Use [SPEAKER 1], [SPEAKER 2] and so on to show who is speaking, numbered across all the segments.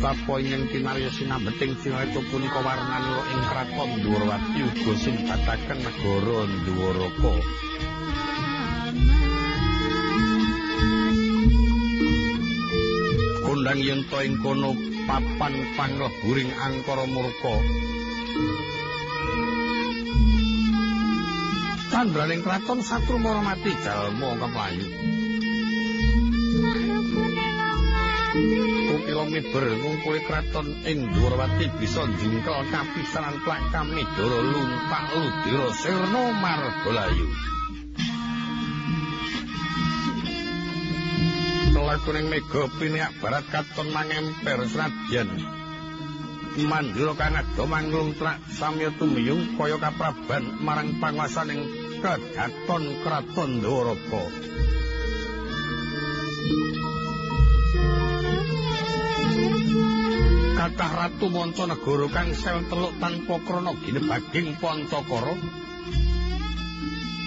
[SPEAKER 1] Nenggih kota apa ingkang kinarya sinambeting cinarita punika warnanira ing kraton Dwarawati uga sing bataken negara Dwaraka. Kondang yen to ing kono papan pangleburing angkara murka. Candraning kraton satru mati jalma keplayu. Kukila miber ngumpuli kraton ing Dwarawati bisa jungkel kapisanan plak kamidara luntak ludira sirna margalayu. Kelakuning mega piniak barat katon mangemper senadyan mandira kang ada manglungtrak samya tumiyung kaya kapraban marang panguasaning kedaton kraton Dwaraka. Kathah ratu manca kang sel teluk tanpa krana ginebaging Pancakara.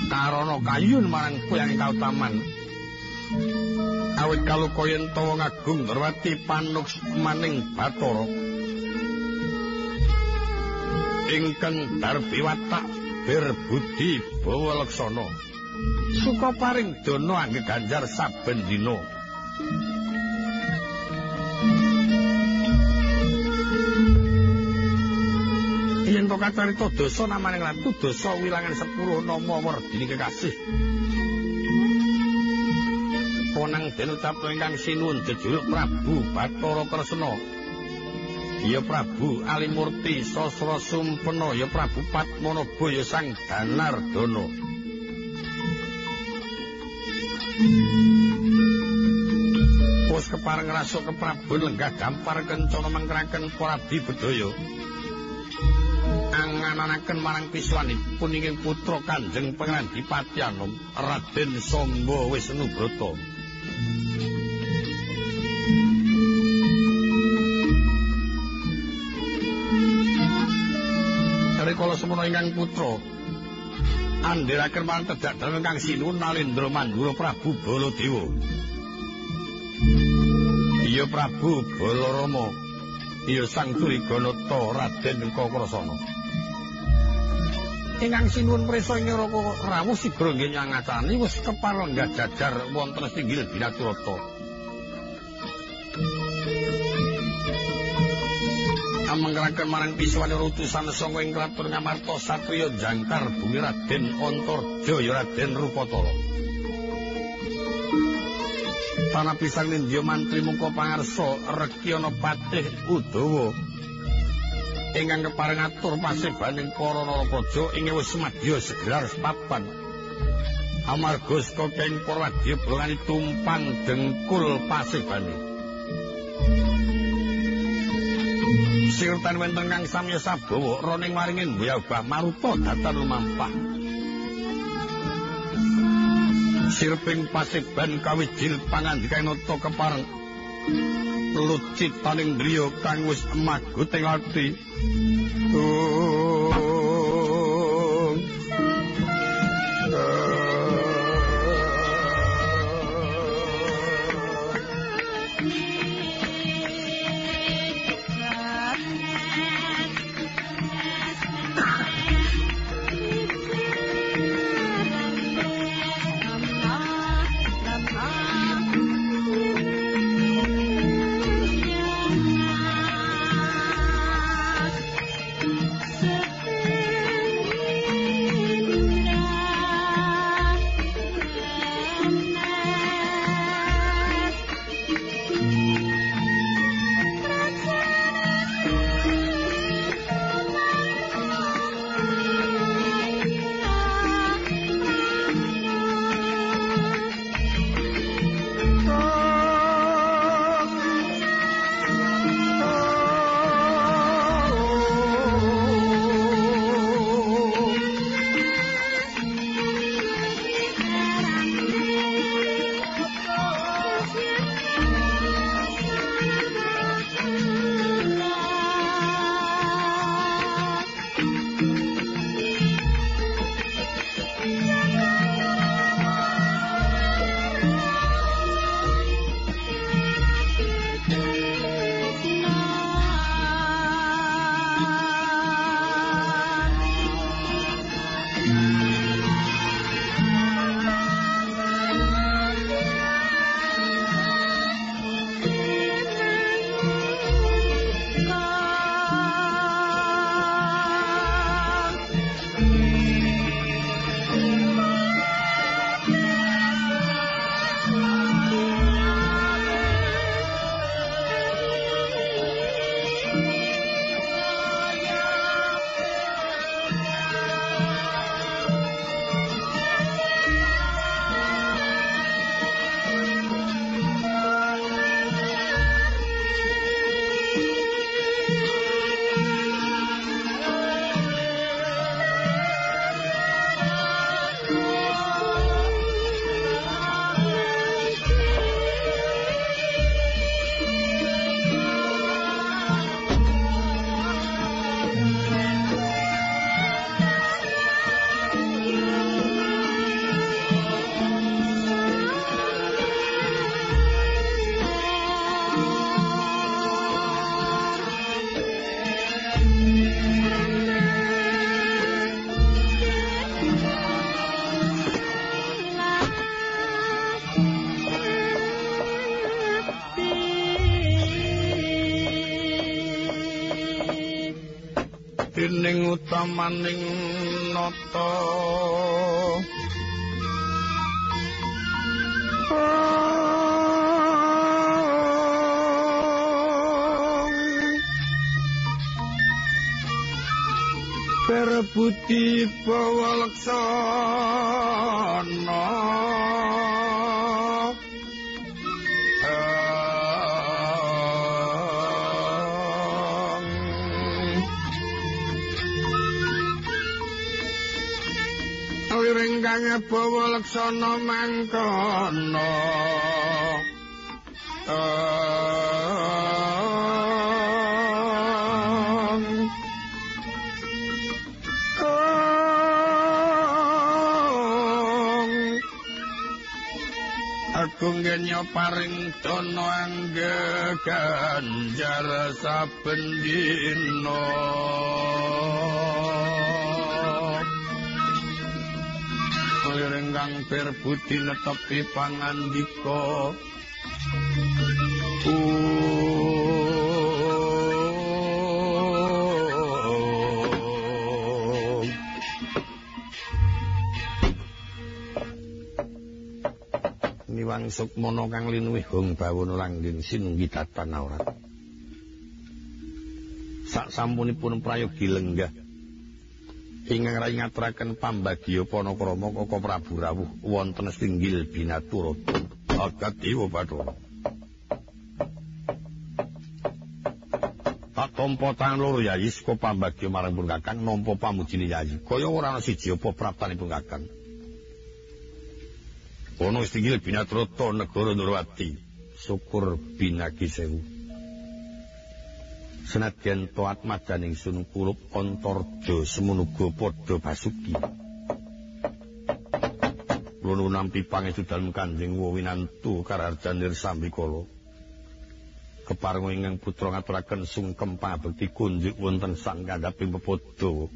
[SPEAKER 1] Karana kayun marang puyang kautaman. Awit kalukoyen tawa ngagung Darwati panuks maning Bathara. Ingkang darbi watak berbudi bawa leksana. Suka paring dono angge ganjar saben dina. Yen to kacarita dosa namaning ratu dosa wilangan sepuluh nama werdini kekasih. Ponang den ucapno ingkang sinuwun jejuluk Prabu Bathara Kresna. Ya Prabu Alimurti Sasra Sumpena ya Prabu Padmanaba ya Sang Danardana. Pos kepareng rasuk ke Prabu lenggah dampar kencana mangkraken Prabi Bedaya. Angananaken marang piswanipun ingin putra Kanjeng Pangeran Dipati Anom Raden Samba Wisnubrata. Rikala semana ingkang putra andhiraken marang tedak dalem kang sinuwun Nalendra Mandura Prabu Baladewa. Iya Prabu Balarama. Iya Sang Turiganata Raden Kakrasana. Ingkang sinuwun prisa ing neraka rawuh sigra nggih nyangacani wis kepalengga jajar wonten singgil Binaturata. Amangraken marang piswane utusan sanga ing kraton Ngamarta Satriya Jangkar Bumi Raden Antarja ya Raden Rupatara. Tanah pisang nindya mantri muka pangarsa Rekyana Patih Udawa. Ingkang kepareng atur pasebaning para narapraja ing wis madya segelar papan. Amarga saka keng para wadya blangani tumpang dengkul pasebane. Sirtan wenten kang samya sabawa roning waringin mbuyabah maruta datan lumampah. Sirping paseban kawijil pangandikainata kepareng lucit taning driya kang wis emagut ing ati. Oh. Dening utamaning nata. Perebuti bawalaksana laksana mangkono. Aku ngenya paring dono angge ganjar saben dina kang berbudi netepi pangandika. Niwang sukmana kang linuwih hong bawono langgeng sinunggi datan aurat. Sak sampunipun prayogi lenggah ingkang rai ngaturaken pambagya panakrama Koko Prabu Rawuh wonten Stinggil Binaturata Agat Dewa Bathara. Tak tampa tang loro yayi saka pambagya marang pun Kakang nampa pamujine yayi kaya ora ana siji apa praptanipun Kakang. Ono Stinggil Binaturata negara Nurwati. Syukur binagi sewu senadyan toat madaning sun kulup antarja semunuga padha basuki. Lono nampi pangestu dalem Kanjeng Wowinantu kararjanir sambikala keparenga ingkang putra ngaturaken sungkem pangabekti kunjuk wonten sang kandhaping pepodo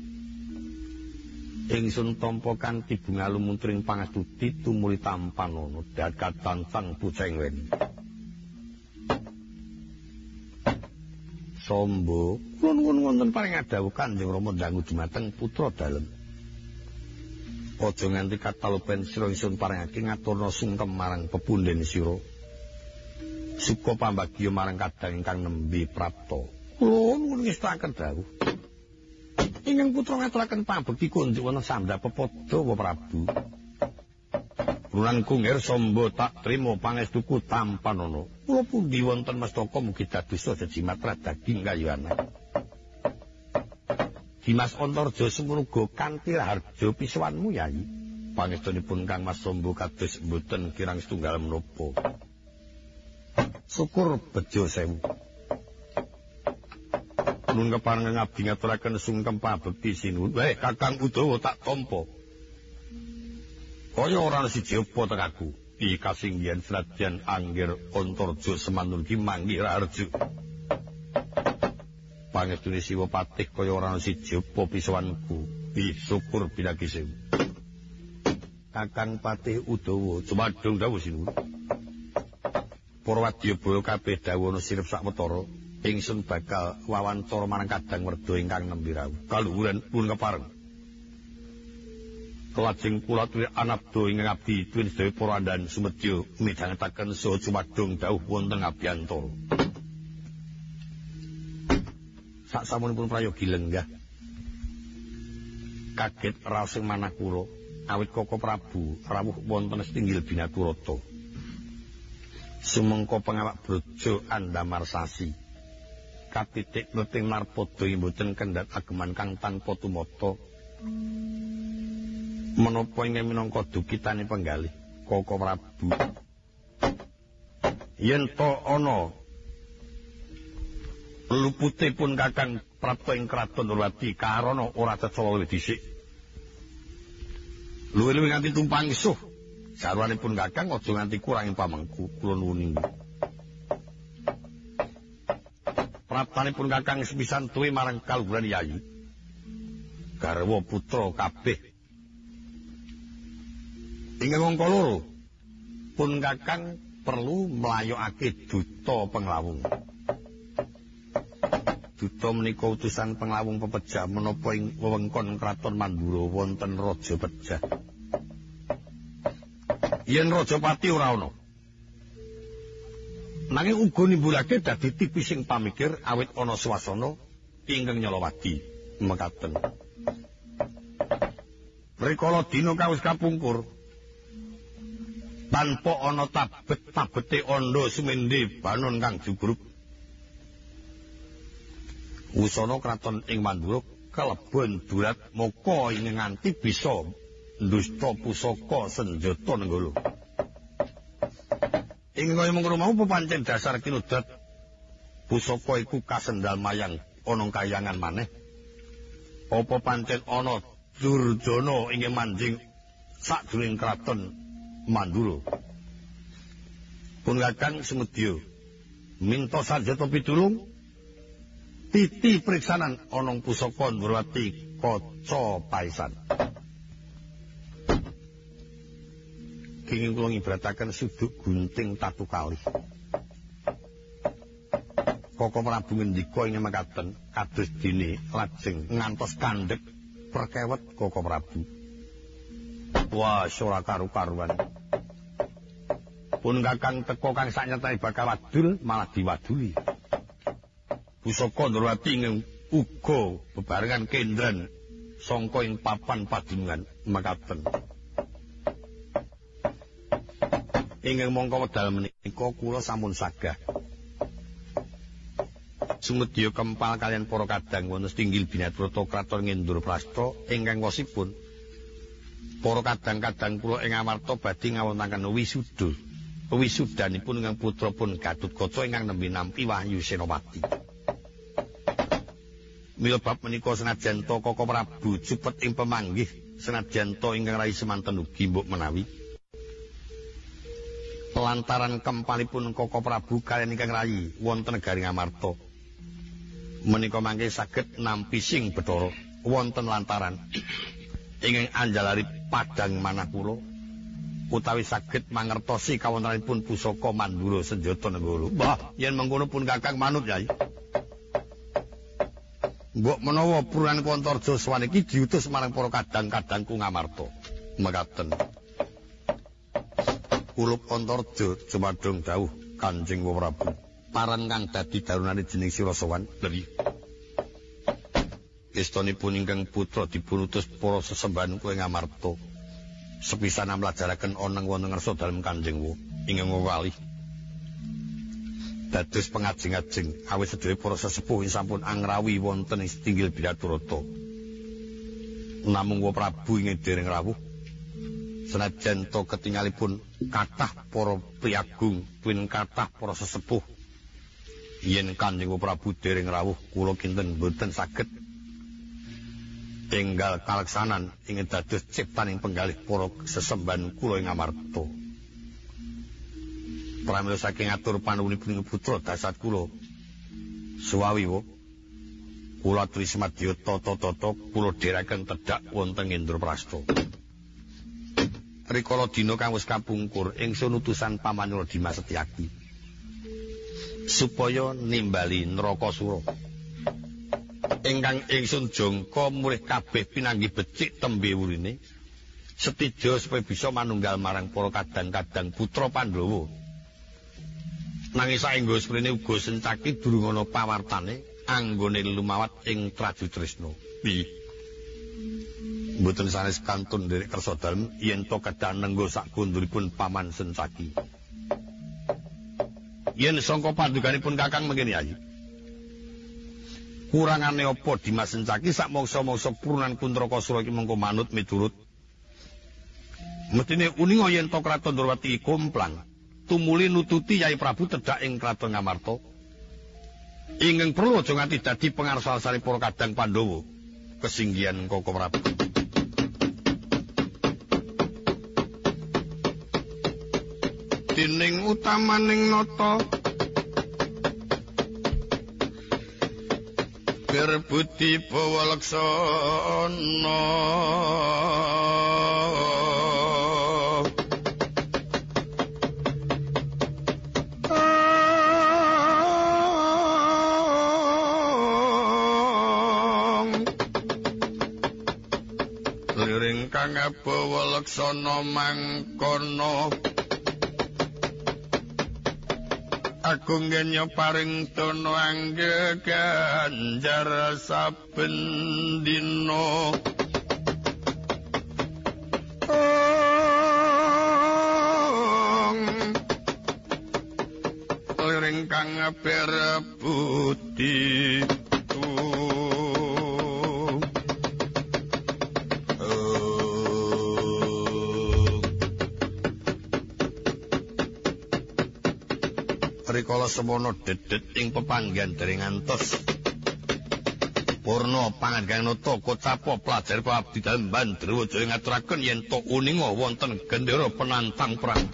[SPEAKER 1] ingsun tampa kanthi bunga lumuntring pangastuti tumuli tampan ana dakat tansang pucengwen Sombo, nuwun wonten paring adawuh Kanjeng Rama dangu dumateng putra dalem. Aja nganti katalupen sira ingsun paringake ngaturna sungkem marang pepunden sira. Suka pambagya marang kadang ingkang nembe prapta. Kula nuwun ngestaken dawuh. Ingkang putra ngaturaken pambekti kunjuk wonten sandhap pepodo wa Prabu. Runan kungir sombo tak trimo pangestuku tampan ono. Pundi wonten mestaka mugi dados sejimat daging kayu anak. Dimas Antarja semuruga kanthi harjo pisuwanmu yai. Pangestunipun Kang Mas Sombo kados mboten kirang setunggal menapa. Syukur bejo sewu. Nun keparengan ngabdi ngaturaken sungkem pabekti sinuwun. Weh Kakang Udawa tak tampa. Kaya ora siji apa tekaku di kasinggihan senadyan anggir antarja semanun ki manggih raharjo pangestune siwa patih kaya ora siji apa pisowanku di syukur binagi sewu. Kakang patih udawa cumadung dawuh sinu Purwadya boyo kabeh dawuh ana sirep sakwetara ingsun bakal wawancara marang kadang werda ingkang nembe rawuh. Kaluhuran pun kepareng Kelajeng kula tuwi anabda ing ngabdi tuwin sedaya para andan sumedya midhangetaken saha cumadung dawuh wonten abiyantara. Sak samunipun prayogi lenggah kaget raos ing manah awit Koko Prabu rawuh wonten setinggil binaturata. Sumengko pengawak brojo andamar sasi. Katitik nuting narpada mboten kendhat ageman kang tanpa tumata. Menapa ingkang minangka dukitane penggalih Koko Prabu? Yen to ana luputipun Kakang Prabu ing kraton Nurwati karana ora cecol dhisik. Luwih-luwih nganti tumpang isuh sarwanipun Kakang aja nganti kurang pamengku. Kula nuwun Pratanipun Kakang sepisan tuwi marang kaluhuran Yayi. Garwa putra kabeh Ingkang wong loro pun kakang perlu melayokake duta penglawung. duta menika utusan penglawung menapa ing wewengkon kraton Mandura wonten raja pejah. Yen Rajapati ora ana. Nanging uga nimbulake dadi tipising pamikir awit ana swasana ingkang nyolowati mekaten. Rikala dina kawis kapungkur tanpa ana tabet-tabete anda sumende banon kang jugruk Wusana kraton ing Mandura kalebon durat moko ing nganti bisa ndusta pusaka senjata nenggala. Ing kaya mengkono mau pepancen dasar kinudat pusaka iku kasendal mayang ana kayangan maneh. Apa pancen ana Durjana ing manjing sadurunge kraton Mandura. Pun kakang sumedya minta sanjata pitulung titi priksanan onong pusaka Ndrawati kaca paisan. Kenging kula ngibrataken suduk gunting tatu kali. Koko Prabu ngendika ing mekaten kados dene lajeng ngantos kandhek perkewet Koko Prabu. Wah, ora karu-karuan. Pun kakang teko kang saknyatane bakal wadul malah diwaduli. pusaka Ndrawati uga bebarengan kendran sangka ing papan padunungan mekaten. Ing mongko wedal menika kula sampun sagah. Sumedya kempal kalian para kadang wonten tinggil binatrata kraton Ngendur Prasta ingkang wasipun para kadang-kadang kula ing amarta badhe ngawontenaken wisuda. Wisudanipun ingkang putra pun Gatutkaca ingkang nembe nampi Wahyu Senopati. Mila bab menika senajan to Koko Prabu cepet ing pemanggih senajan to ingkang rai semanten ugi mbok menawi lantaran kempalipun Koko Prabu kaliyan ingkang rai wonten negari Ngamarta menika mangke saged nampi sing Bathara wonten lantaran ingkang anjalari padang manah kula utawi saged mangertosi kawontenanipun pusaka Mandura senjata negara. Mbah, yen mengkono pun Kakang manut, Yai. Mbok menawa Puran Kontorjo swan iki diutus marang para kadang-kadangku ngamarta. Mekaten. Kulup Kontorjo jumadung dawuh Kanjeng Prabu. Paran kang dadi darunane jeneng Sirasawan. Lha Istonipun ingkang putra dipunutus para sesembahan kowe ngamarta. Sepisan amlajaraken oneng wonten ngersa dalem Kanjeng Wu. Ingkang wali dados pengajeng-ajeng awit sedaya para sesepuh sampun angrawi wonten ing tinggil Biraturata. Namung wa Prabu ing dereng rawuh senajan to ketingalipun kathah para priyagung pin kathah para sesepuh yen Kanjeng Prabu dereng rawuh kula kinten boten saged enggal kalaksanan ing dados ciptaning penggalih para sesembahan kula ing Amarta. pramila saking atur panuwunipun putra dasat kula. Suwawi wo. Kula Trismadya tata-tata kula dherekaken tedhak wonten Indraprasta. Rikala dina kang wis kapungkur ingsun utusan pamanyura Dimas Setyaki. Supaya nimbali neraka sura. Ingkang ingsun jangka mulih kabeh pinanggi becik tembe wurine. Setidya supaya bisa manunggal marang para kadang-kadang putra Pandhawa. nanging saenggo sprene uga sencaki durung ana pawartane anggone lumawat ing Traju Trisna. Piye? Mboten sanes kantun nderek kersa dalem yen to kedah nenggo sak kunduripun paman sencaki. Yen sangka panduganipun Kakang mengkene ayi. Kurangane apa Dimas Sencaki sak mangsa-mangsa purunan Kuntrakasura iki mengko manut miturut. Mestine uninga yen to kraton Durwati komplang tumuli nututi Yai Prabu tedhak ing kraton Ngamarta. Ingkang perlu aja nganti dadi pangarsal-sari para kadang Pandhawa. Kesinggihan Koko Prabu. Dining utamaning nata Pamir Budi Bawalaksana Liring kang Bawalaksana mangkana aku ngenya paring tono angge ganjar saben dina semono dedet ing pepanggihan dari ngantos Purno pangan nata kocapo pelajar abdi dalem Bandrewa Jaya ngaturaken yen to uninga wonten gendera penantang perang.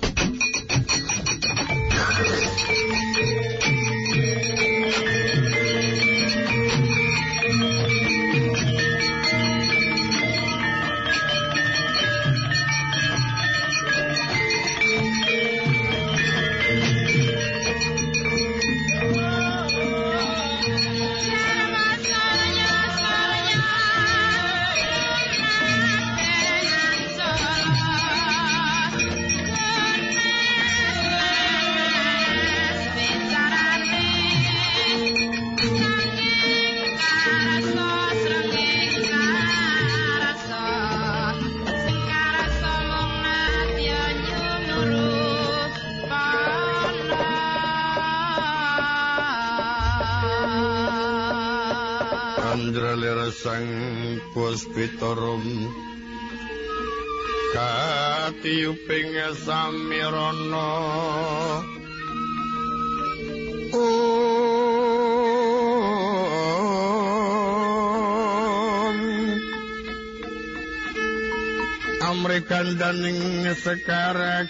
[SPEAKER 1] Amrikandaning sekara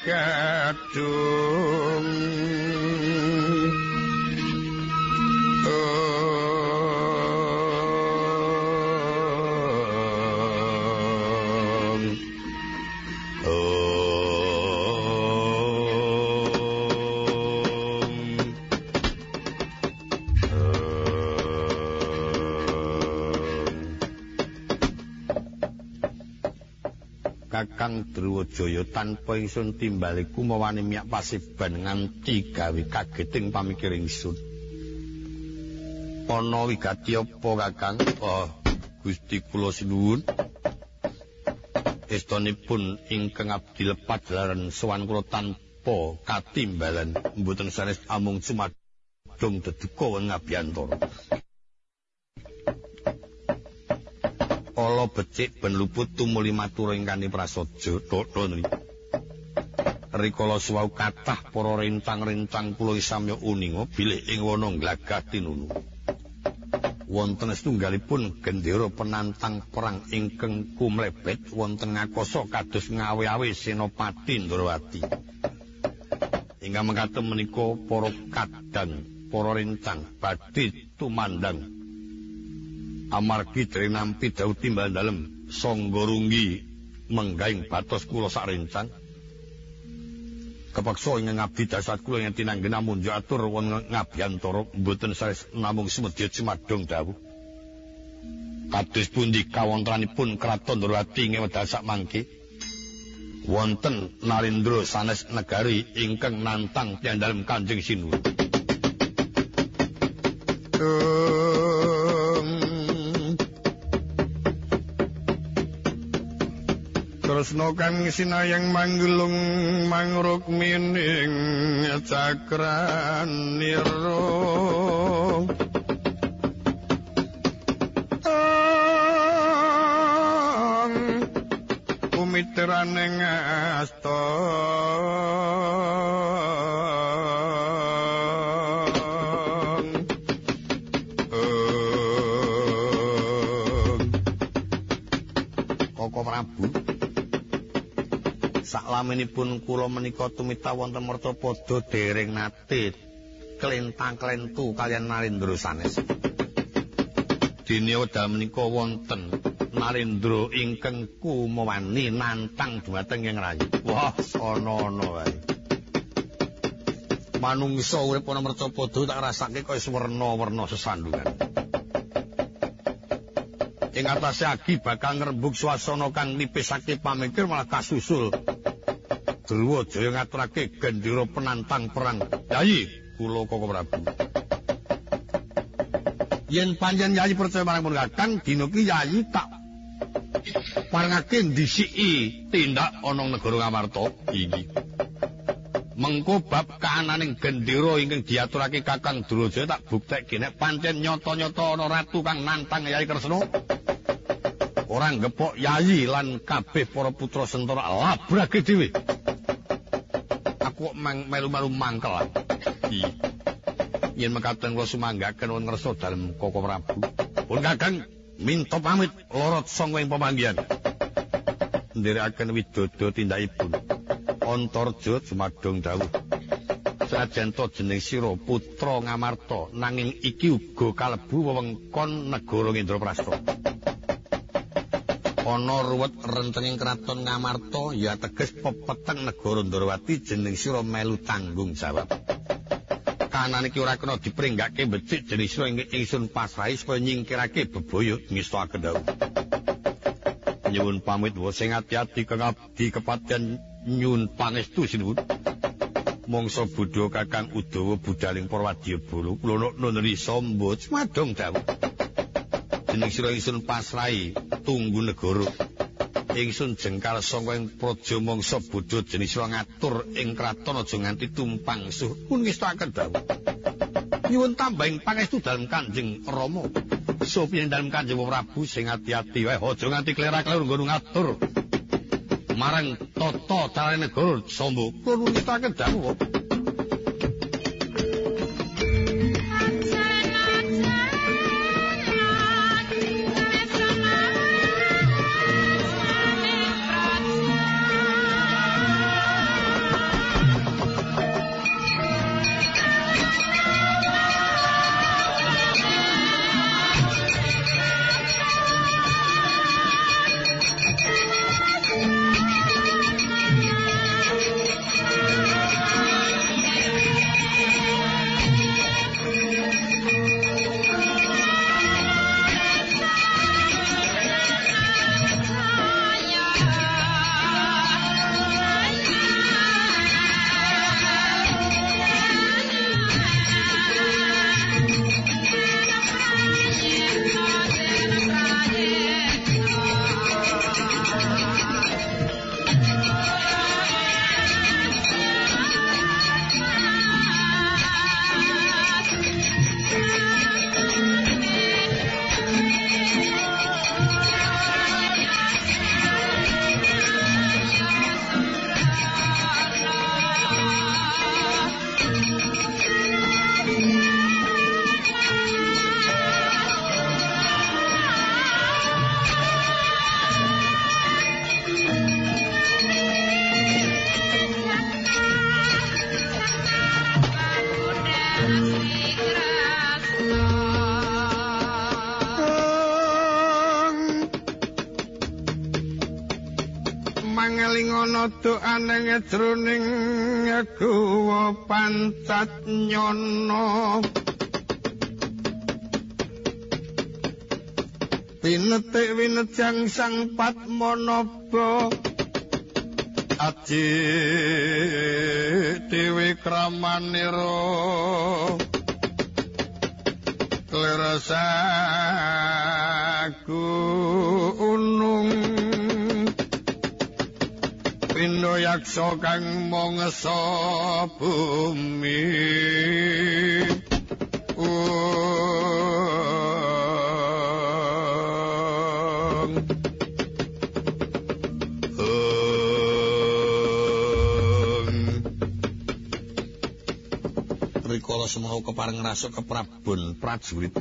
[SPEAKER 1] Kakang Drewajaya tanpa ingsun timbali kumawani miyak pasiban nganti gawe kageting pamikir ingsun. Ana wigati apa Kakang? Oh, Gusti kula sinuwun. Estonipun ingkang abdi lepat jalaran sowan kula tanpa katimbalan mboten sanes amung cumadung deduka wong ngabiyantara. Ala becik ben luput tumuli matur ingkang prasaja totho niki. Rikala suwau kathah para rencang-rencang kula samya uninga bilih ing wana glagah tinunu. Wonten setunggalipun gendera penantang perang ingkang kumlebet wonten ngakoso kados ngawe-awe senopati Ndrawati. Ingkang mengkaten menika para kadang para rencang badhe tumandang amargi dene nampi dawuh timbal dalem sangga runggi menggaing batos kula sak rencang. Kepaksa ing ngabdi dasar kula yen tinanggen namun atur won ngabiyantara mboten sares namung semedya cumadong dawuh. Kados pundi kawontranipun kraton ing wedal sak mangke. Wonten Narendra sanes negari ingkang nantang tiyang Kanjeng Sinuwun tresna kang sinayang manggulung mangruk mining cakranira Umitraning saklaminipun kula menika tumita wonten Mertapada dereng nate klentang-klentu kalian Narendra sanes. Dene wedal menika wonten Narendra ingkang kumawani nantang dhumateng ing rayi. Wah, ana-ana wae. Manungsa urip ana Mertapada tak rasake kaya werna-werna sesandungan. ing atase agi bakal ngrembug swasana kang nipisake pamikir malah kasusul Druwa Jaya ngaturake gendera penantang perang Yayi kula Koko Prabu Yen panjen Yayi percaya marang pun kakang dina ki Yayi tak parengake ndisiki tindak ana negara Ngamarta iki mengko bab kaananing gendera ingkang diaturake Kakang Duraja tak buktekke nek pancen nyata-nyata ana ratu kang nantang Yai Kresna. Ora ngepok Yai lan kabeh para putra sentara labrake dhewe. Kok melu-melu mangkel. Yen mekaten kula sumanggaken wonten ngersa dalem Koko Prabu. Pun Kakang minta pamit lorot sanga ing pamanggihan. Ndherekaken widodo tindakipun. Antarja jumadong dawuh. Sajan to jeneng sira putra Ngamarta nanging iki uga kalebu wewengkon negara Indraprasta. Ana ruwet rentenging kraton Ngamarta ya teges pepeteng negara Ndrawati jeneng sira melu tanggung jawab. Kanan iki ora kena dipringgake becik jeneng sira ingsun pasrahi supaya nyingkirake bebaya ngestakaken dawuh. Nyuwun pamit wa sing ati-ati kang abdi kepadyan nyun pangestu sinuwun. Mongso budha Kakang Udawa budaling Parwadya Bala kula nuwun risa mbot madong dawuh. Jeneng sira ingsun pasrahi tunggu negara. Ingsun jengkal saka ing praja mangsa bodho jeneng sira ngatur ing kraton aja nganti tumpang suh. Pun ngestakaken dawuh. Nyuwun tambahing pangestu dalem Kanjeng Rama. Sopiyen dalem Kanjeng Prabu sing ati-ati wae aja nganti klerak-klur nggon ngatur. marang tata carane negara sombo kula nuwun dawuh doane jroning guwa pancat nyono. Pinetik winejang sang padmanaba aji dewi kramanira klerasaku Pindo yaksa kang mongso bumi. Rikala semau kepareng rasuk keprabon prajurit.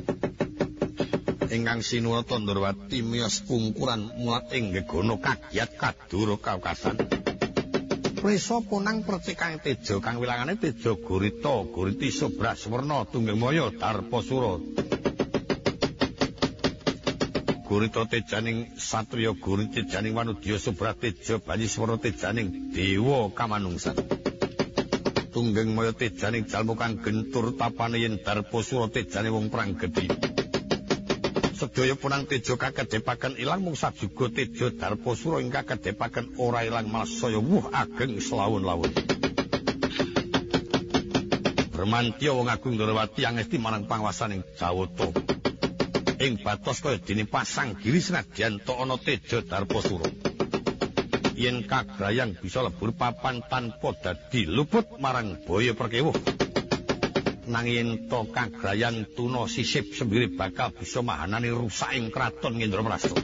[SPEAKER 1] Ingkang sinuwata Ndrawati miyos pungkuran muat ing gegono kagiat kadura kaukasan. Prisa punang percikang tejo kang wilangane tejo gurita guriti subraswerna tunggeng moyo darpasura gurita tejaning satriya guriti tejaning manudya subratejo banyiswara tejaning dewa kamanungsan. Tunggeng moyo tejaning jalmu kang gentur tapane yen darpasura tejane wong perang gedhi sedaya punang tejo kakedepaken ilang mung sajuga tejo Darposura ing kakedepaken ora ilang malah saya wuh ageng selawun-lawun. Bermantya wong agung Ndrawati angesti marang panguwasaning Jawata. Ing batos kaya dene pasang giri senadyan to ana tejo Darposura. Yen kagrayang bisa lebur papan tanpa dadi luput marang boyo perkewuh. Nanging to kagrayan tuna sisip sembiri bakal bisa mahanani rusaking kraton Ngendraprasta.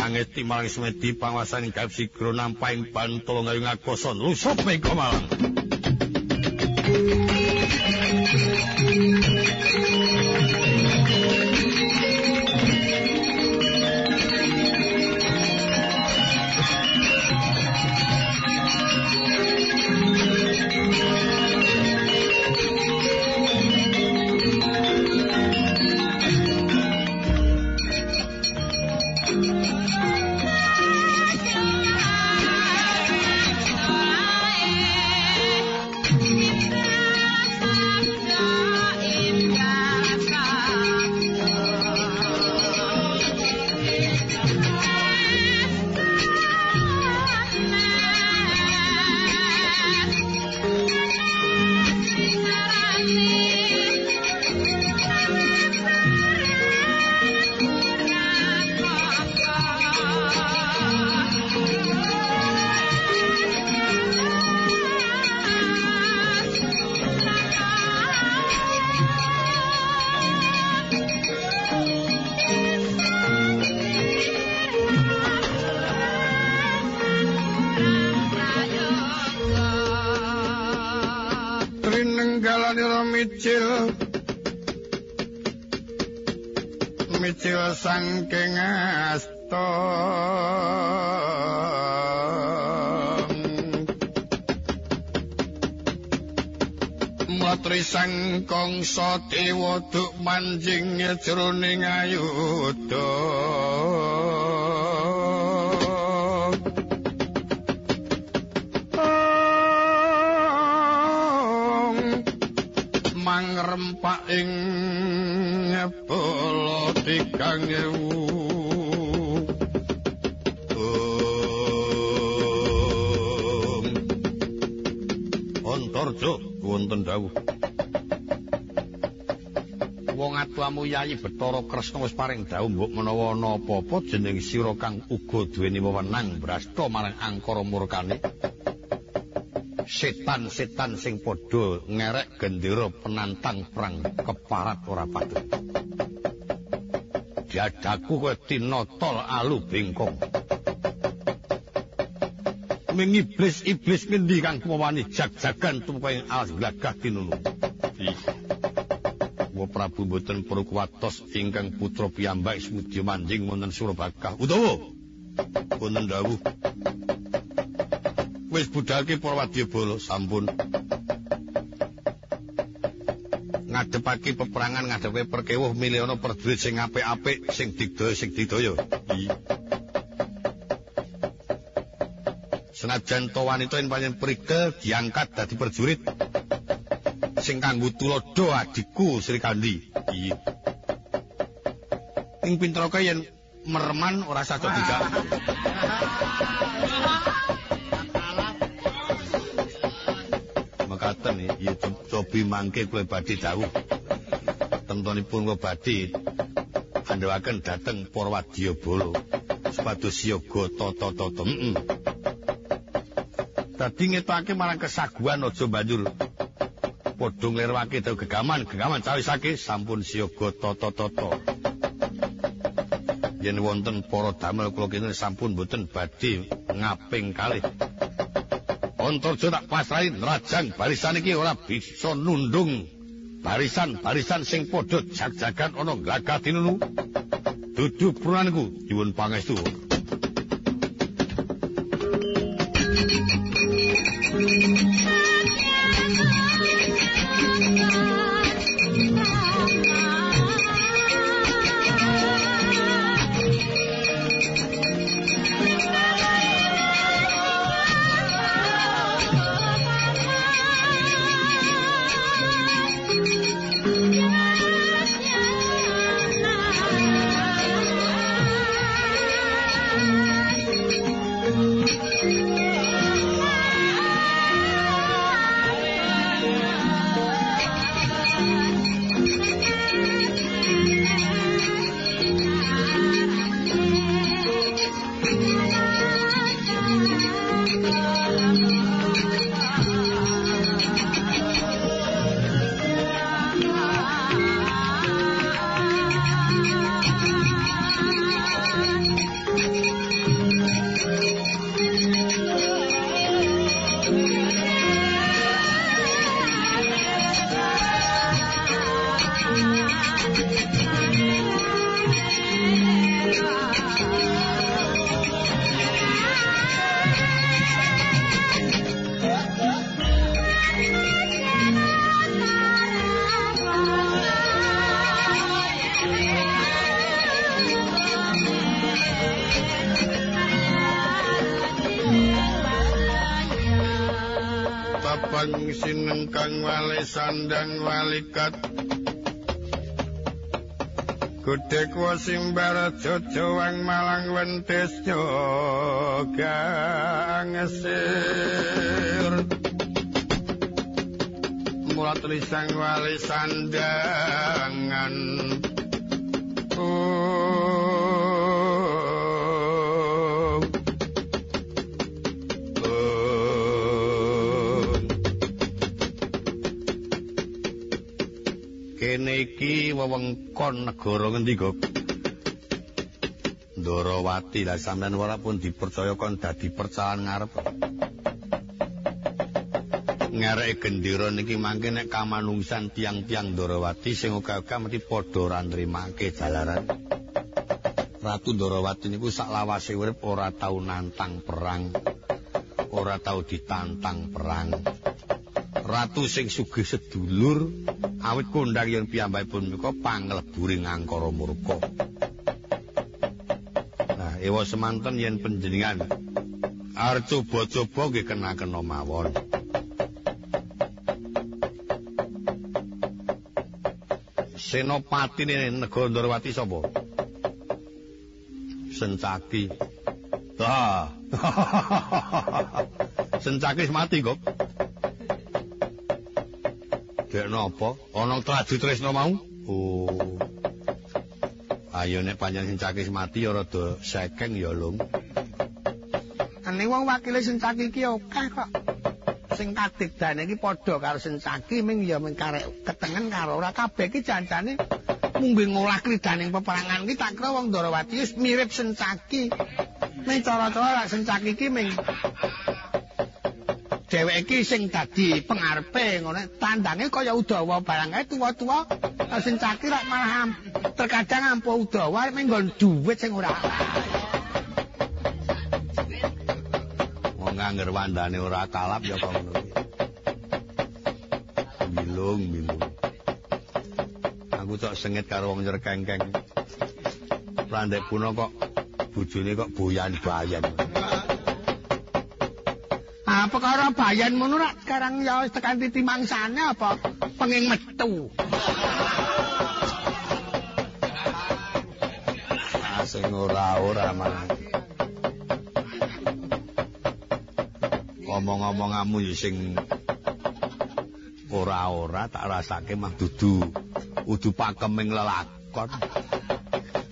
[SPEAKER 1] Angeti marang semedi panguasane gaib sigra nampaing bantolo ngayung akoson lusop mengko malang. Sangking asta Matri sang kongso dewa duk manjing jroning ayudha Mangrempak ing kang ewu Antarja wonten dawuh. Wong atuamu Yayi Bathara Kresna wis paring dawuh mbok menawa ana apa-apa jeneng sira kang uga duweni wewenang brasta marang angkara murkane. Setan-setan sing padha ngerek gendera penantang perang keparat ora patut diadaku kowe tinotol alu bengkong. Ming iblis-iblis ngendi kang kumawani jag-jagan tumpeng alas glagah tinunu. Wa Prabu mboten perlu kuwatos ingkang putra piyambak semudya manjing wonten Surabakah. Utawa wonten dawuh. Wis budhake para wadyabala sampun. Ngadepake peperangan ngadepe perkewuh milih ana prajurit sing apik-apik sing digdaya sing didaya. Senajan to wanita yen panjen prigel diangkat dadi prajurit sing kanggo tulodo adikku Sri Kandi. Iya. Ing pinter kaya yen merman ora saco tidak. Mekaten ya cobi mangke kowe badhe dawuh. Tentunipun kowe badhe andhawaken dhateng para wadyabala supados siaga tata-tata. Heeh. Dadi ngetake marang kesaguhan aja banjur padha nglirwake dawuh gegaman, gegaman cawisake sampun siaga tata-tata. Yen wonten para damel kula kene sampun boten badhe ngaping kalih. Antarja tak pasrahi rajang barisan iki ora bisa nundung barisan-barisan sing padha jag-jagan ana gagah tinunu. Dudu purunanku nyuwun pangestu. Wang sinengkang wali sandang walikat. Gede kuwa simbar jojo wang malang wentis joga ngesir. Mula tulisang wali sandangan. Kene iki wewengkon negara ngendi, Gop? Ndarawati lah sampean ora pun dipercaya kon dadi percayaan ngarep. Ngareke gendera niki mangke nek kamanungsan tiang-tiang Ndarawati sing uga-uga mesti padha ora nrimake jalaran. Ratu Ndarawati niku saklawase urip ora tau nantang perang. Ora tau ditantang perang. Ratu sing sugih sedulur awit kondang yen piyambakipun menika pangleburing angkara murka. Nah, ewa semanten yen panjenengan arep coba-coba nggih kena-kena mawon. Senopati ne negara Ndarawati sapa? Sencaki. Ah. Sencaki mati, Gop. Dek napa? Ana tradu tresno mau? Oh. Ayo nek panjenengan Sencaki mati ya rada sekeng ya, Lung.
[SPEAKER 2] Ane wong wakile Sencaki iki akeh kok. Sing kadigdane iki padha karo Sencaki ming ya ming karek ketengen karo ora kabeh iki jancane munggo ngolah kridaning peperangan iki tak kira wong Ndarawati wis mirip Sencaki. Ning cara-cara Sencaki iki ming dheweke sing dadi pengarepe ngono tandange kaya Udawa barang kae tuwa-tuwa Sencaki rak malah terkadang ampuh Udawa ming nggon dhuwit sing ora
[SPEAKER 1] Wong ngangger wandane ora kalap ya kok ngono. Milung, milung. Aku cok sengit karo wong nyerkengkeng. Landek puno kok bojone kok boyan-bayan.
[SPEAKER 2] Ah, perkara bayan ngono rak sekarang ya wis tekan titi mangsane apa penging metu.
[SPEAKER 1] Ah, sing ora-ora malah. Omong-omonganmu ya sing ora-ora tak rasake mah dudu udu pakeming lelakon.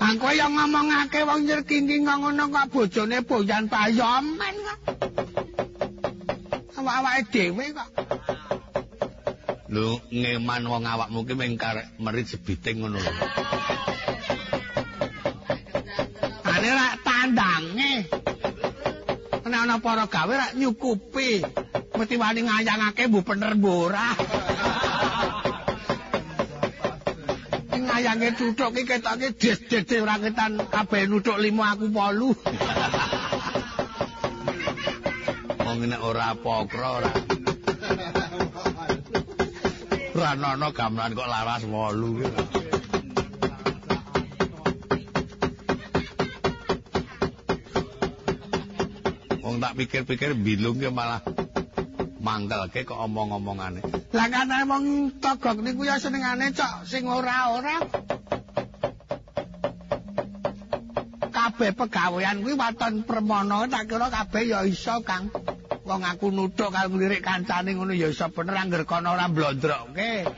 [SPEAKER 2] Aku yang ngomongake wong nyerkingking ngono kok bojone boyan bayomen kok. awake dhewe kok.
[SPEAKER 1] Lho, ngeman wong awakmu ki mung karep merit jebiting ngono lho.
[SPEAKER 2] Ane rak tandange. Nek ana para gawe rak nyukupi. Mesti wani ngayangake mbuh bener ora. Ngayange cuthuk iki ketoke des des ora ketan kabeh nutuk limo aku
[SPEAKER 1] 8. Nek ora pokro ora. Ana gamelan kok lawas wolu. Wong tak pikir-pikir bilung ki malah mangkelke kok omong-omongane.
[SPEAKER 2] Lah katane wong togok niku ya senengane cok sing ora-ora. Kabeh pegawean kuwi waton permono tak kira kabeh ya iso Kang. Wong aku nuthuk karo nglirik kancane ngono ya iso bener angger kono ora blondrokke.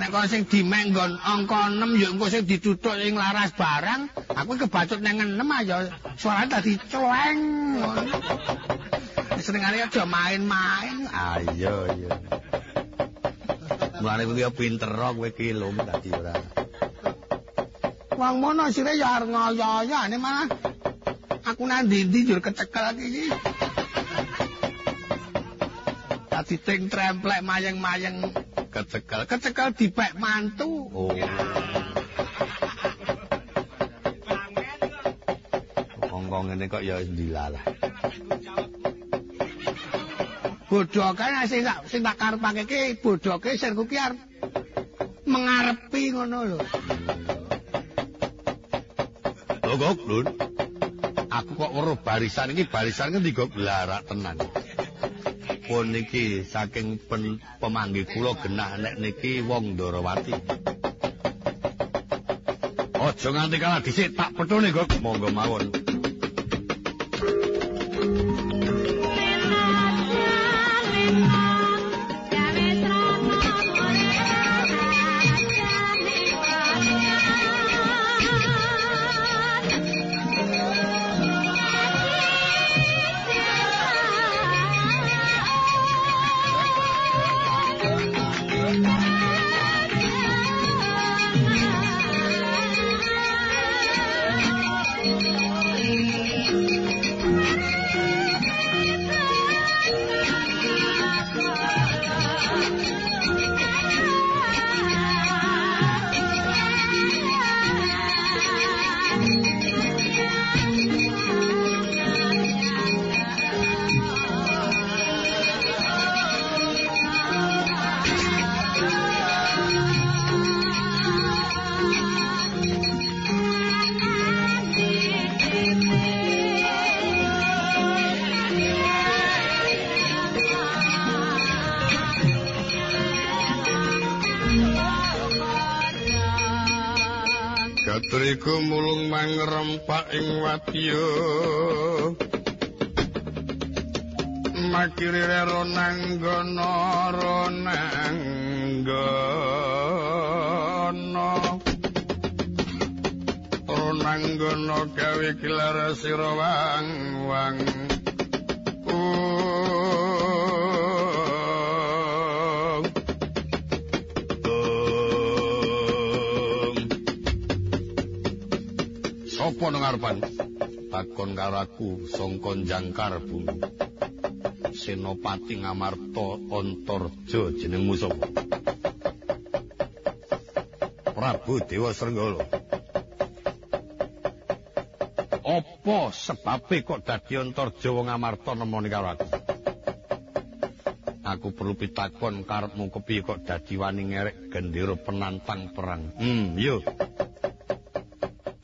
[SPEAKER 2] Nek kono sing dimenggon angka 6 ya engko sing dituthuk ing laras barang, aku kebacut nang 6 ya suarane dadi cleng. Senengane aja main-main.
[SPEAKER 1] Ayo iya. Mulane kuwi pinter kowe ki lho dadi ora.
[SPEAKER 2] Wong mono sire ya arep ngoyo-oyone malah aku nang ndi-ndi jur kecekel iki. Dadi ting tremplek mayeng-mayeng
[SPEAKER 1] Kecekel.
[SPEAKER 2] kecekel dipek mantu.
[SPEAKER 1] Oh. Wong ngene kok ya ndilalah.
[SPEAKER 2] Bodhoke sing tak sing tak karepake ki sirku ki arep mengarepi ngono lho.
[SPEAKER 1] Lho kok, Lun. Aku kok weruh barisan iki barisan ngendi kok blarak tenan. Pripun niki saking pemanggih kula genah nek niki wong Ndarawati. Aja nganti kalah dhisik tak petune. Monggo mawon. Mangrempak ing wadya. Makirire ronanggana ronanggana. Ronanggana gawe gelar sira wang wang Sopo nang ngarepan? Takon karo aku sangka jangkar bumi. Senopati Ngamarta Antarja jenengmu sapa? Prabu Dewa Srenggala. Apa sebabe kok dadi Antarja wong Ngamarta nemoni karo aku? Aku perlu pitakon karepmu kepiye kok dadi wani ngerek gendera penantang perang. Hmm, yo.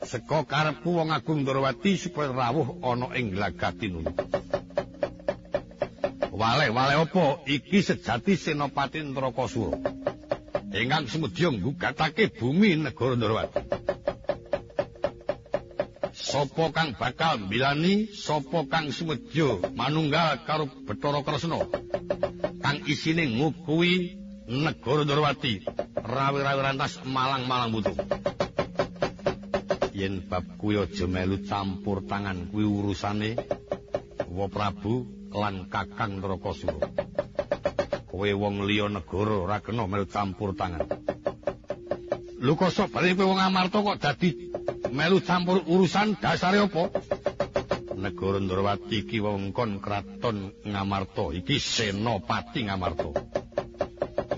[SPEAKER 1] Seka karepku wong agung Ndrawati supaya rawuh ana ing Glagatinun. Wale, wale apa? Iki sejati Senopati Ndrakasura. Ingkang semedya nggugatake bumi negara Ndrawati. Sopo kang bakal mbilani, sapa kang semedya manunggal karo Bathara Kresna. Kang isine ngukuhi negara Ndrawati, rawi-rawi rantas malang-malang butuh. Yen bab kuwi aja melu campur tangan kuwi urusane Wa Prabu lan Kakang Nrakasura. Kowe wong liya negara ora kena melu campur tangan. Lho kok bali kowe wong Amarta kok dadi melu campur urusan dasare apa? Negara Ndrawati iki wewengkon kraton Ngamarta, iki Senopati Ngamarta.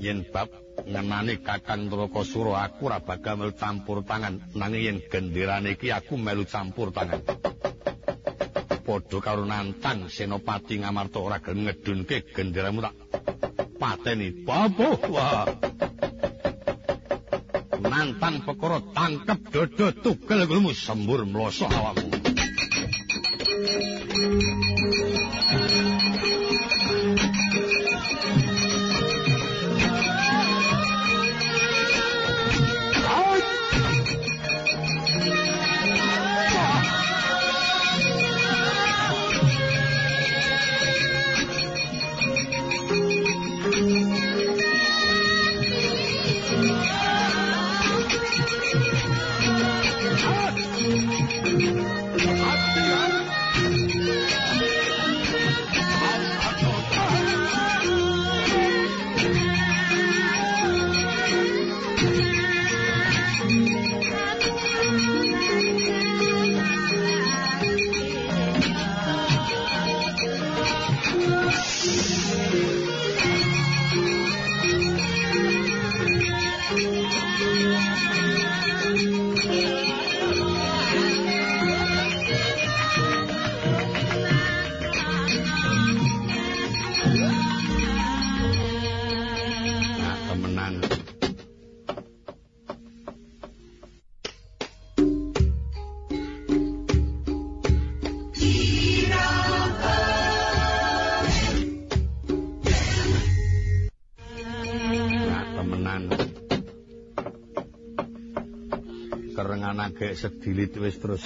[SPEAKER 1] Yen bab ngenani Kakang Trakasura aku ora bakal melu campur tangan. Nanging yen genderane iki aku melu campur tangan. Padha karo nantang Senopati Ngamarta ora gelem ngedunke genderamu tak pateni. Babuh wah. Nantang perkara tangkep dodo tugel gulmu sembur mloso awakmu gek sedilit wis terus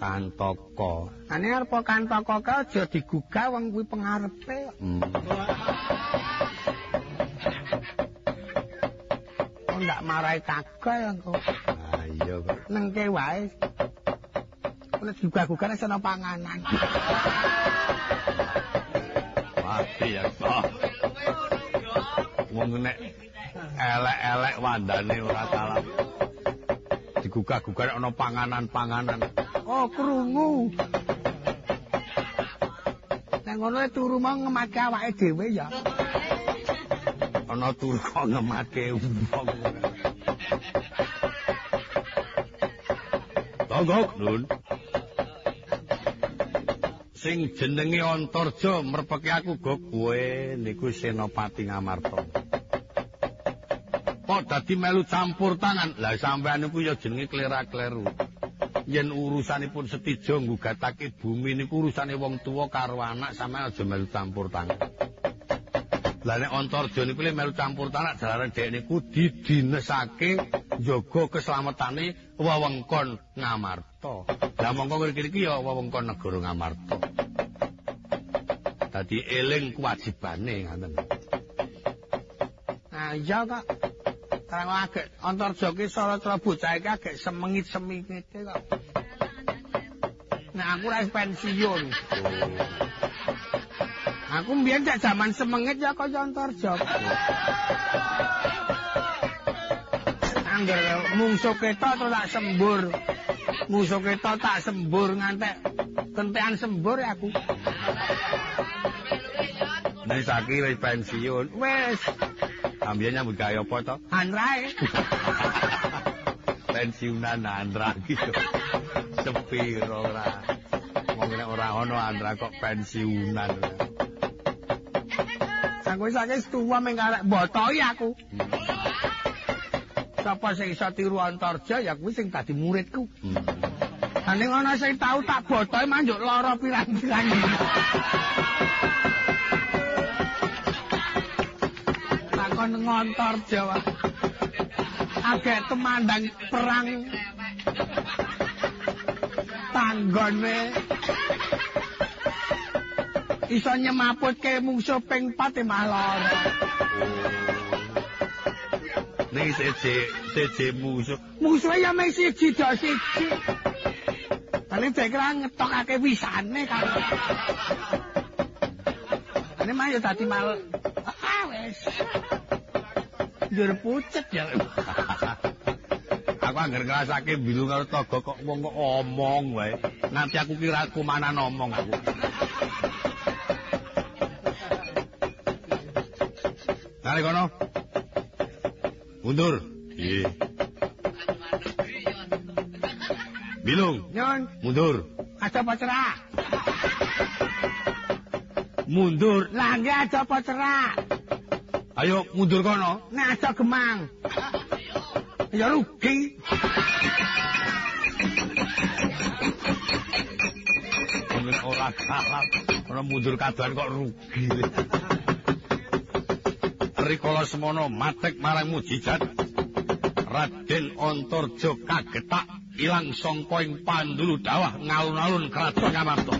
[SPEAKER 1] kantoko.
[SPEAKER 2] Ane arep kantoko ka aja digugah wong kuwi pengarepe.
[SPEAKER 1] Hmm.
[SPEAKER 2] Oh ndak marai kagak ya engko.
[SPEAKER 1] Ah iya kok.
[SPEAKER 2] Nengke wae. Nek digugah-gugah nek ana panganan.
[SPEAKER 1] Mati ya kok. Wong nek elek-elek wandane ora kalah. Digugah-gugah ana panganan-panganan.
[SPEAKER 2] Oh, krungu. Nek ngono turu mau ngemake awake dhewe ya.
[SPEAKER 1] Ana turu kok ngemake wong. Tonggok, Nun. Sing jenenge Antarja merpeke aku go kowe niku Senopati Ngamarta. Dadi melu campur tangan? Lah sampean niku ya jenenge klera-kleru. Yen urusanipun setijo nggugatake bumi niku urusane wong tuwa karo anak sampean aja melu campur tangan. Lah nek Antarja niku melu campur tangan jalaran dhek niku didinesake njaga keslametane wewengkon Ngamarta. Lah mongko ngriki ya wewengkon negara Ngamarta. Dadi eling kewajibane ngoten.
[SPEAKER 2] Nah, iya kok. Karang agek Antarja ki cara-cara bocah iki agek semengit-semengit kok. Nah, aku ora pensiun. Aku mbiyen cak jaman semengit ya kaya Antarja. Angger mungsuh ketok terus tak sembur. Mungsuh ketok tak sembur ngantek kentekan sembur aku.
[SPEAKER 1] Nek saiki wis pensiun,
[SPEAKER 2] Wes,
[SPEAKER 1] ambiyen nyambut gawe apa to?
[SPEAKER 2] anrae.
[SPEAKER 1] Pensiunan Andra gitu. Sepi ora. Wong nek ora ono Andra kok pensiunan.
[SPEAKER 2] Aku wis akeh tuwa ming arek botoi aku. Sapa sing iso tiru Antarja ya kuwi sing dadi muridku.
[SPEAKER 1] Hmm.
[SPEAKER 2] Ning ana sing tau tak botoi manjuk lara pirang-pirang. Takon ngontarja wae. Agek temandang perang tanggone iso nyemaputke mungsuh ping 4 malah
[SPEAKER 1] Ning seje seje musuh.
[SPEAKER 2] musuhe ya mung siji do siji. Paling dhek kira ngetokake wisane kan. Ane mah ya dadi mal. Njur pucet ya.
[SPEAKER 1] Aku anggar ngrasake bilu karo togo kok wong kok omong wae. Nanti aku kira kumanan omong aku. Nari kono. Mundur. Iya. Bilung,
[SPEAKER 2] Nyun,
[SPEAKER 1] mundur.
[SPEAKER 2] aja pacerak.
[SPEAKER 1] Mundur.
[SPEAKER 2] Lah nggih aja pacerak.
[SPEAKER 1] Ayo mundur kono.
[SPEAKER 2] Nek aja gemang. Ya rugi.
[SPEAKER 1] Mungkin ora kalah. Ora mundur kadoan kok rugi. Rikala semono matek marang mujijat. Raden Antarja kagetak ilang sangka ing pandulu dawah ngalun-alun kraton Ngamarta.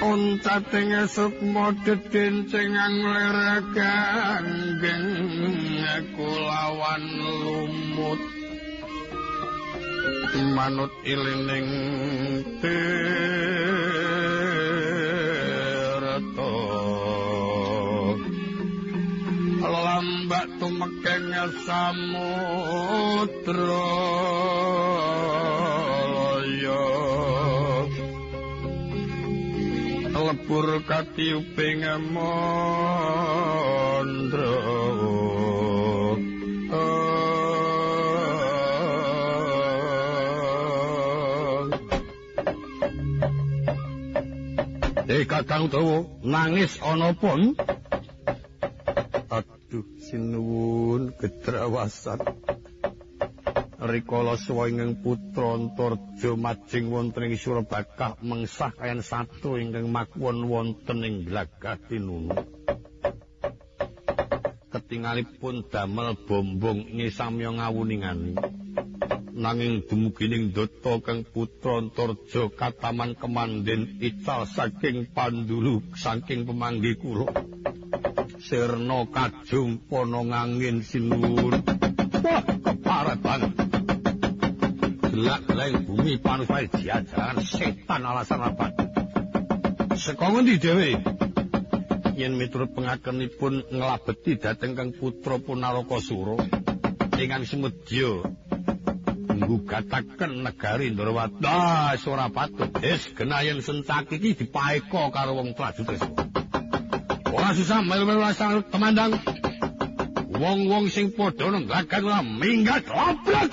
[SPEAKER 1] uncating sukma dedencing angleragangeng kulawan lumut. Manut ilining tirta. Lambak tumekeng samudra lebur katiuping mandra Eh Kakang Dawa nangis ana pun? Aduh sinuwun gedrawasan rikala sawinging putra Antarja majing wonten ing Surabakah mengsah kayan satu ingkang makwon wonten ing Glagatinunu. Ketingalipun damel bombong ing samya ngawuningani. Nanging dumugining data kang putra Antarja kataman kemanden ical saking pandulu saking pemanggi kula. Sirna kajung pono ngangin sinuwun. Wah, keparatan. Gelak leng bumi panusai diajaran setan alasan apa? Saka ngendi dhewe yen miturut pengakenipun nglabeti dhateng kang putra punaraka sura ingkang semedya nggugataken negari Ndrawata ora patut. Wis genayen sencak iki dipaeka karo wong prajurit ora susah melu-melu asal temandang. Wong-wong sing padha nenggakan minggat oblak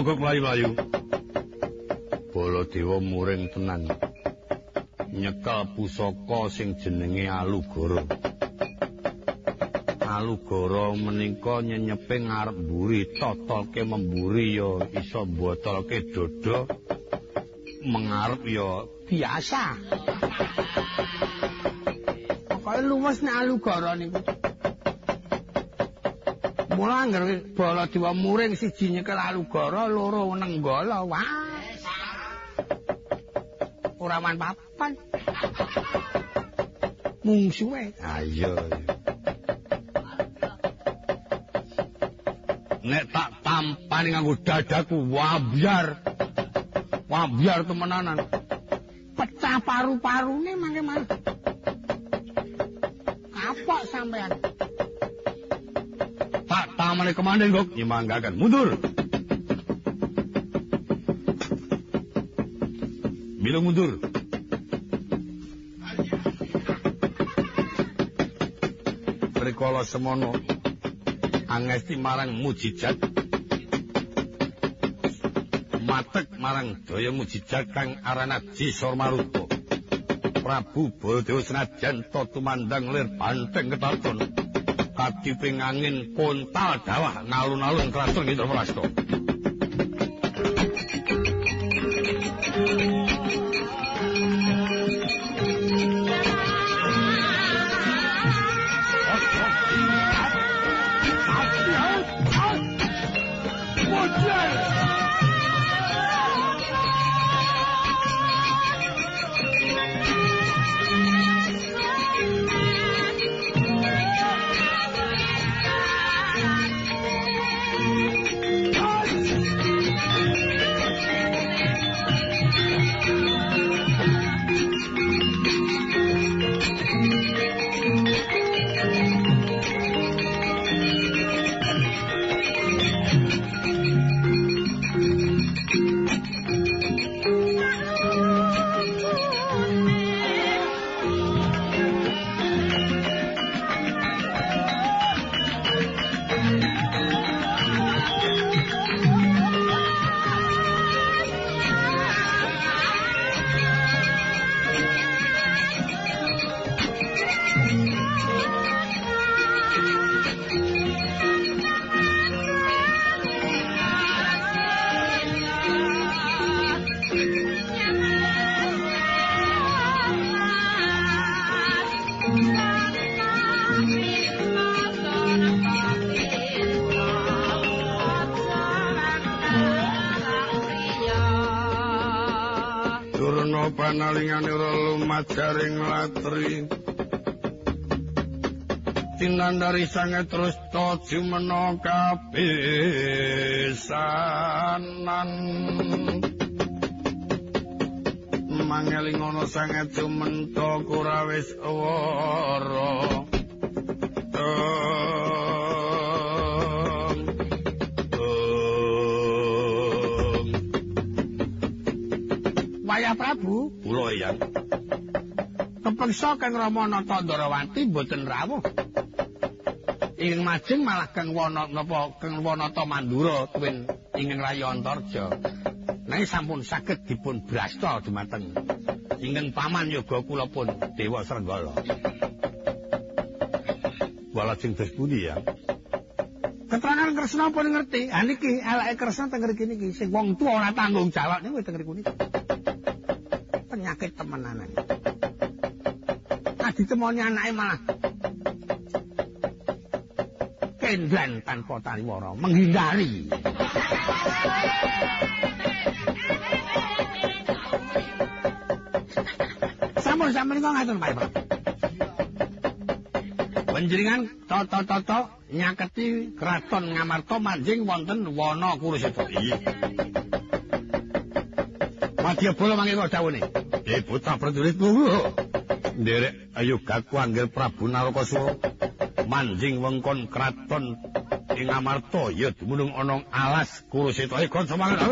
[SPEAKER 1] mogok mlayu-mlayu. Baladewa muring tenan. Nyekel pusaka sing jenenge Alugara. Alugara menika nyenyeping ngarep mburi totolke memburi ya isa botolke dodo mengarep ya biasa. Pokoke luwes nek Alugara niku. Mula anggar bala dewa muring siji nyekel alugara loro nenggala. Wah. Ora man papan. Mungsuhe ayo nek tak tampani nganggo dadaku wabyar wabyar temenanan. Pecah paru-parune mangke mangke kapok sampean pamane komandan kok nyemanggakan mundur. Bilang mundur. Rikala semono angesti marang mujijat matek marang daya mujijat kang arana Jisor Maruto Prabu Baladewa senajan to tumandang lir banteng ketatun kadiping angin kontal dawah nalun-nalun kraton Indraprasta. Tinandari sange terus to jumena kapisanan. Mangeling ana sange jumenta kurawis wara
[SPEAKER 2] Wayah Prabu,
[SPEAKER 1] kula ya
[SPEAKER 2] kepeksa Kang Rama Nata Ndarawati mboten rawuh. Ing majeng malah Kang Wana napa Kang Wanata Mandura tuwin ing Rayi Antarja. Nanging sampun saged dipun brasta dumateng ingkang paman yoga kula pun Dewa Srenggala.
[SPEAKER 1] walajeng des pundi ya
[SPEAKER 2] Keterangan Kresna pun ngerti. Ha niki eleke Kresna teng ngriki niki sing wong tuwa ora tanggung jawab niku teng ngriki niki. Penyakit temenanan. Ah ditemoni anake malah kendran tanpa taliwara menghindari. Sampun sampun kok Pak Pak. Panjenengan toto-toto nyaketi kraton Ngamarta manjing wonten wana Kuruseta.
[SPEAKER 1] iya
[SPEAKER 2] Madya mangke kok dawuhne.
[SPEAKER 1] eh putra prajuritmu nderek ayo gaku anggil Prabu Narakasura manjing wengkon kraton ing Amarta. Ya dumunung ana alas Kuruseta kon semangat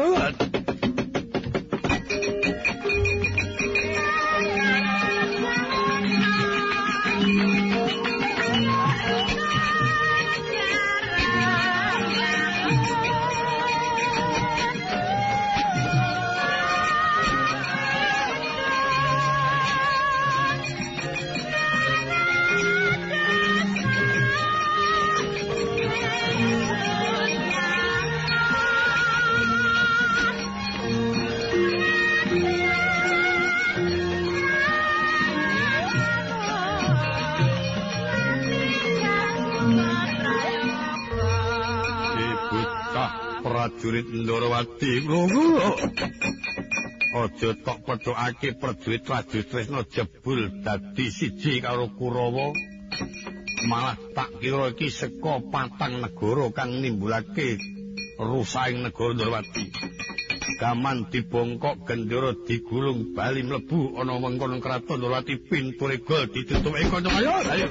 [SPEAKER 1] prajurit Ndarawati kula aja tok pedhokake prajurit prajurit Tresna jebul dadi siji karo Kurawa. Malah tak kira iki saka patang negara kang nimbulake rusaing negara Ndarawati gaman dibongkok gendera digulung bali mlebu ana wengkon kraton Ndarawati pintu regol ditutup. Ing kanca ayo ayo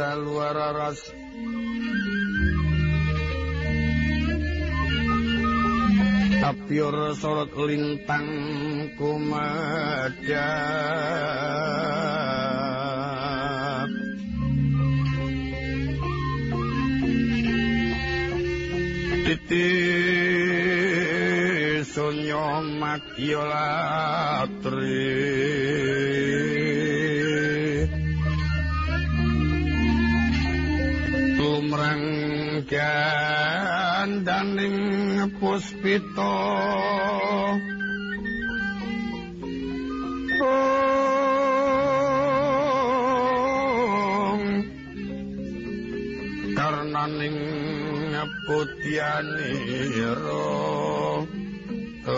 [SPEAKER 1] dalu araras Tapyor sorot lintang kumadap Titi sunyo makyolatri gandaning puspita. Tung Karnaning putyaniro Tung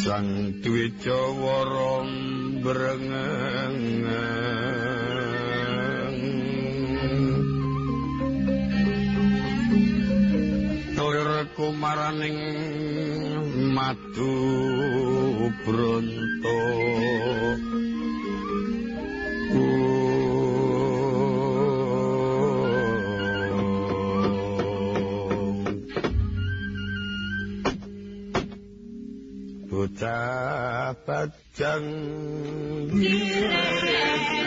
[SPEAKER 1] Sang Dwi Jawa brengeng tur kumaraning madu bronto. Bocah chẳng
[SPEAKER 3] như